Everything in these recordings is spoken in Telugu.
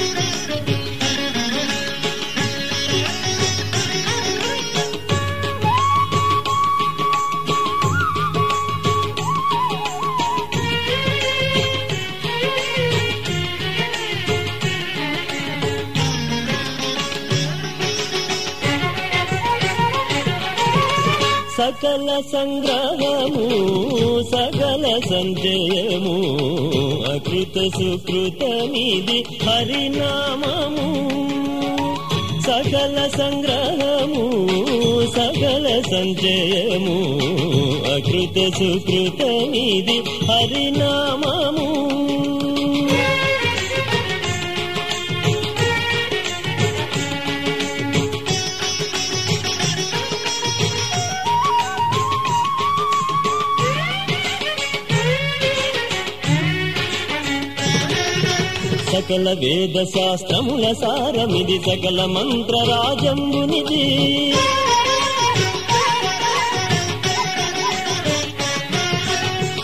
Thank you. సకల సంగ్రహము సకల సంజయము అకృత సుకృతమిది హరినామము. సకల సంగ్రహము సకల సంజయము అకృత సుకృతమిది హరినామము. సకల వేద శాస్త్రముల సారమిది సకల మంత్ర రాజంబునిది.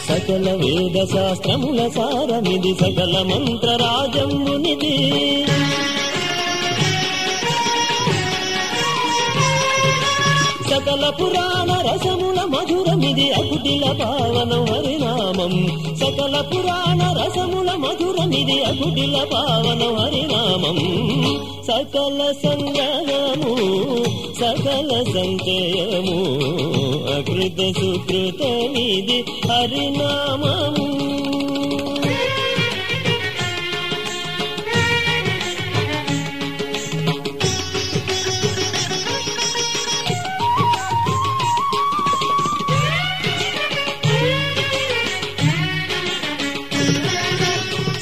సకల వేద శాస్త్రముల సారమిది సకల మంత్ర రాజంబునిది పురాణ రసముల మధురమిది అకుటిల పావనం హరినామం. సకల పురాణ రసముల మధురమిది అకుటిల పావనం హరినామం. సకల సంగ్రహము సకల సంచయము అకృత సుకృతమిది హరినామము.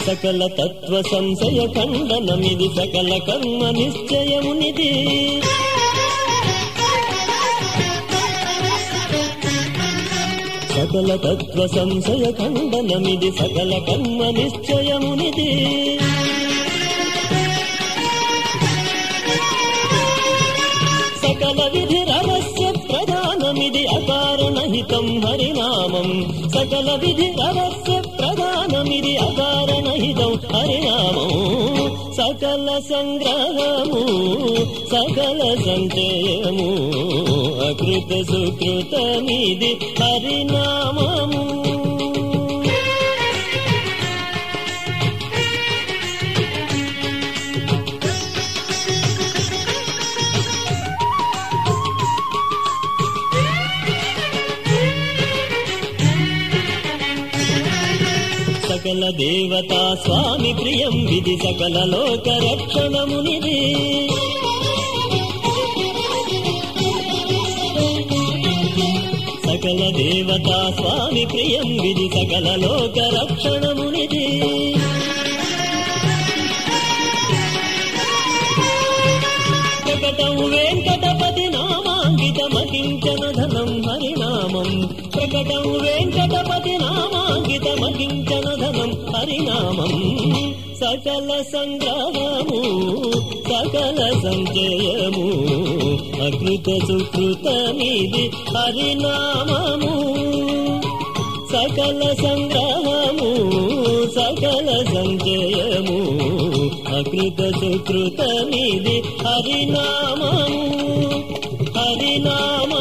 సకల తత్వ సంశయ ఖండనమిది సకల కర్మ నిశ్చయమునిది. సకల తత్వ సంశయ ఖండనమిది సకల కర్మ నిశ్చయమునిది. సకల విధి రహస్య ప్రధానమిది అకారణ హితం హరినామం. సకల విధి రహస్య ప్రధానమిది అకారణహితం హరినాము సకల సంగ్రహము సకల సంచయము అకృత సుకృతమిది హరినామము. సకల దేవతా స్వామి ప్రియం విధి సకల లోక రక్షణమునిది. సకల దేవతా స్వామి ప్రియం విధి సకల లోక రక్షణమునిది. ప్రకటం వెంకటపతి నామాంకితమకించన ధనం హరినామం. ప్రకటం వెంకటపతి నామాంకితమకించన ధనం హరినామం సకల సంగ్రహము సకల సంజయము అకృత సుకృతమిది హరినామము సకల సంగ్రహము సకల సంజయము అకృత సుకృతమిది హరినామము హరినామ